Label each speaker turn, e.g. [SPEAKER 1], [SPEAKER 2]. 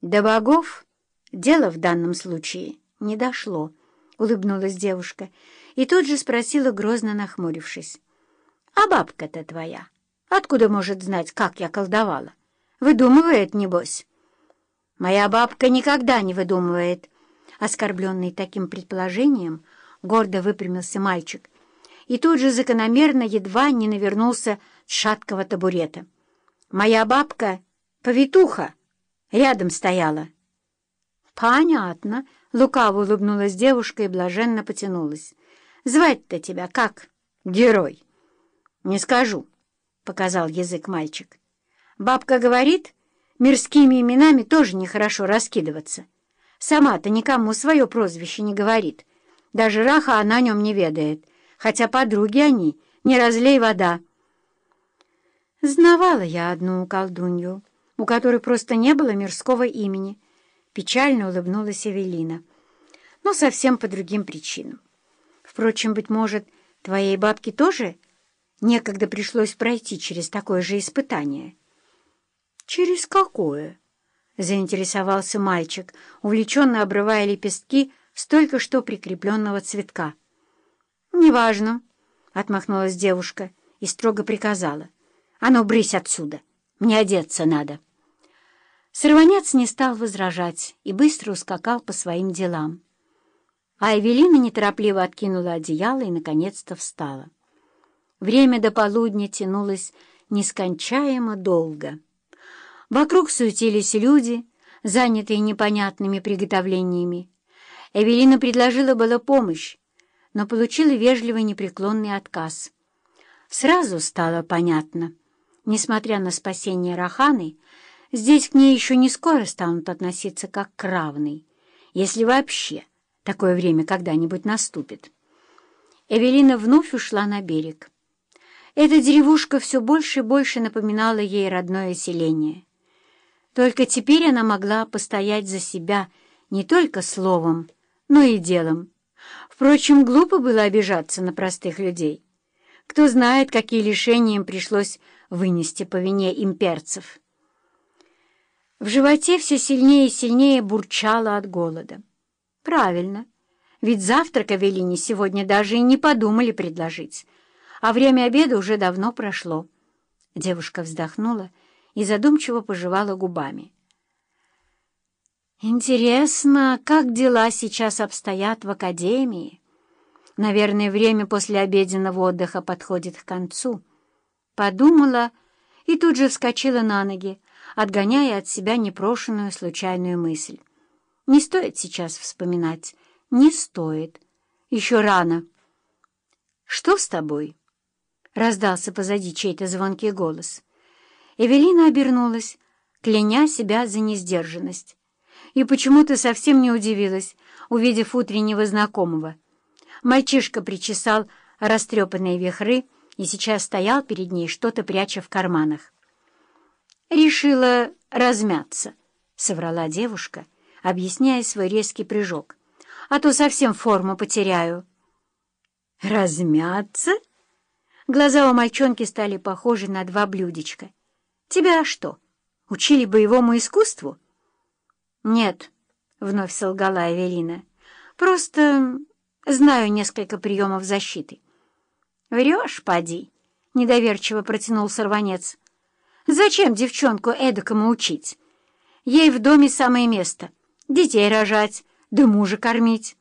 [SPEAKER 1] До богов дело в данном случае не дошло, — улыбнулась девушка и тут же спросила, грозно нахмурившись. — А бабка-то твоя откуда может знать, как я колдовала? Выдумывает, небось? — Моя бабка никогда не выдумывает. Оскорбленный таким предположением, гордо выпрямился мальчик и тут же закономерно едва не навернулся с шаткого табурета. «Моя бабка — повитуха!» Рядом стояла. «Понятно», — лукаво улыбнулась девушка и блаженно потянулась. «Звать-то тебя как?» «Герой». «Не скажу», — показал язык мальчик. «Бабка говорит, мирскими именами тоже нехорошо раскидываться. Сама-то никому свое прозвище не говорит. Даже раха она о нем не ведает, хотя подруги они, не разлей вода». Знавала я одну колдунью, у которой просто не было мирского имени. Печально улыбнулась Эвелина. Но совсем по другим причинам. Впрочем, быть может, твоей бабке тоже некогда пришлось пройти через такое же испытание? «Через какое?» — заинтересовался мальчик, увлеченно обрывая лепестки с только что прикрепленного цветка. «Неважно», — отмахнулась девушка и строго приказала. «А ну, брысь отсюда! Мне одеться надо!» Сорванец не стал возражать и быстро ускакал по своим делам. А Эвелина неторопливо откинула одеяло и, наконец-то, встала. Время до полудня тянулось нескончаемо долго. Вокруг суетились люди, занятые непонятными приготовлениями. Эвелина предложила было помощь, но получила вежливый непреклонный отказ. Сразу стало понятно, несмотря на спасение Раханы, Здесь к ней еще не скоро станут относиться как к равной, если вообще такое время когда-нибудь наступит. Эвелина вновь ушла на берег. Эта деревушка все больше и больше напоминала ей родное селение. Только теперь она могла постоять за себя не только словом, но и делом. Впрочем, глупо было обижаться на простых людей. Кто знает, какие лишения им пришлось вынести по вине имперцев. В животе все сильнее и сильнее бурчало от голода. Правильно, ведь завтрак Авелине сегодня даже и не подумали предложить, а время обеда уже давно прошло. Девушка вздохнула и задумчиво пожевала губами. «Интересно, как дела сейчас обстоят в академии? Наверное, время после обеденного отдыха подходит к концу». Подумала и тут же вскочила на ноги, отгоняя от себя непрошенную случайную мысль. Не стоит сейчас вспоминать. Не стоит. Еще рано. «Что с тобой?» — раздался позади чей-то звонкий голос. Эвелина обернулась, кляня себя за несдержанность. И почему-то совсем не удивилась, увидев утреннего знакомого. Мальчишка причесал растрепанные вихры и сейчас стоял перед ней, что-то пряча в карманах. «Решила размяться», — соврала девушка, объясняя свой резкий прыжок. «А то совсем форму потеряю». «Размяться?» Глаза у мальчонки стали похожи на два блюдечка. «Тебя что, учили боевому искусству?» «Нет», — вновь солгала Эвелина. «Просто знаю несколько приемов защиты». «Врешь, поди», — недоверчиво протянул сорванец. Зачем девчонку эдакому учить? Ей в доме самое место. Детей рожать, да мужа кормить.